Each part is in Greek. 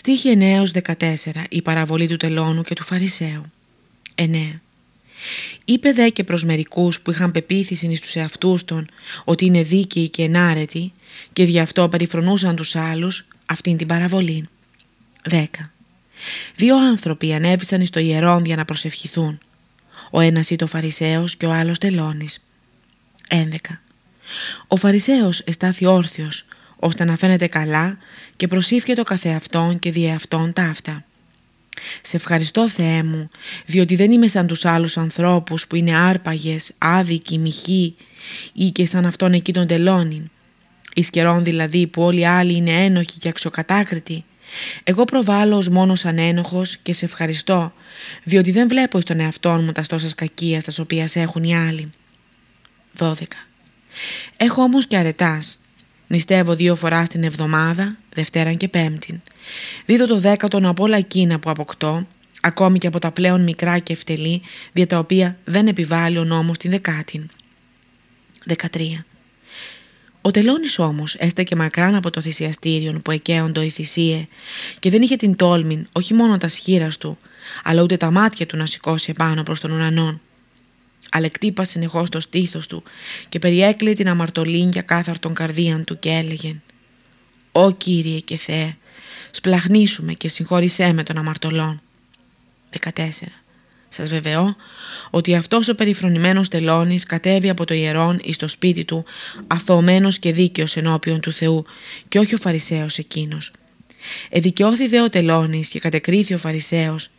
Στίχη 9-14 Η παραβολή του τελώνου και του Φαρισαίου 9 Είπε δε και προς μερικούς που είχαν πεποίθηση εις τους εαυτούς των ότι είναι δίκαιοι και ενάρετοι και δι' αυτό περιφρονούσαν τους άλλους αυτήν την παραβολή. 10. Δύο άνθρωποι ανέβησαν στο ιερόν για να προσευχηθούν. Ο ένας ήταν ο Φαρισαίος και ο άλλος τελώνης. 11. Ο Φαρισαίος εστάθη όρθιος ώστε να φαίνεται καλά και προσήφιε το καθεαυτόν και δι' αυτόν ταύτα. Σε ευχαριστώ Θεέ μου, διότι δεν είμαι σαν τους άλλους ανθρώπους που είναι άρπαγες, άδικοι, μοιχοί ή και σαν αυτόν εκεί τον τελώνει. Εις καιρών δηλαδή που όλοι οι άλλοι είναι ένοχοι και αξιοκατάκριτοι. Εγώ προβάλλω ως μόνος ανένοχος και σε ευχαριστώ, διότι δεν βλέπω στον εαυτό μου τα τόσας κακίας στα οποίας έχουν οι άλλοι. 12. Έχω όμως και αρετάς, Νηστεύω δύο φοράς την εβδομάδα, Δευτέρα και Πέμπτη. Δίδω το δέκατο από όλα εκείνα που αποκτώ, ακόμη και από τα πλέον μικρά και ευτελή, δια τα οποία δεν επιβάλλει ο νόμος την δεκάτη. 13. Ο τελώνης όμως έστεκε μακράν από το θυσιαστήριο που εκαίοντο η θυσίε και δεν είχε την τόλμη όχι μόνο τα σχήρας του, αλλά ούτε τα μάτια του να σηκώσει επάνω προς τον ουρανό αλλά εκτύπα συνεχώς το στήθος του και περιέκλειε την αμαρτωλίνια κάθαρτον καρδίαν του και έλεγε «Ω Κύριε και Θεέ, σπλαχνίσουμε και συγχώρησέ με τον αμαρτωλόν». 14. Σας βεβαιώ ότι αυτός ο περιφρονημένος τελώνης κατέβει από το ιερόν εις το σπίτι του αθωωμένος και δίκαιος ενώπιον του Θεού και όχι ο Φαρισαίος εκείνος. Εδικαιώθη δε ο τελώνης και κατεκρίθη ο Φαρισαίος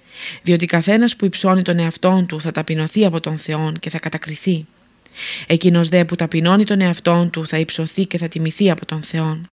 διότι καθένας που υψώνει τον εαυτόν του θα ταπεινωθεί από τον Θεόν και θα κατακριθεί. Εκείνος δε που ταπεινώνει τον εαυτόν του θα υψωθεί και θα τιμηθεί από τον Θεόν.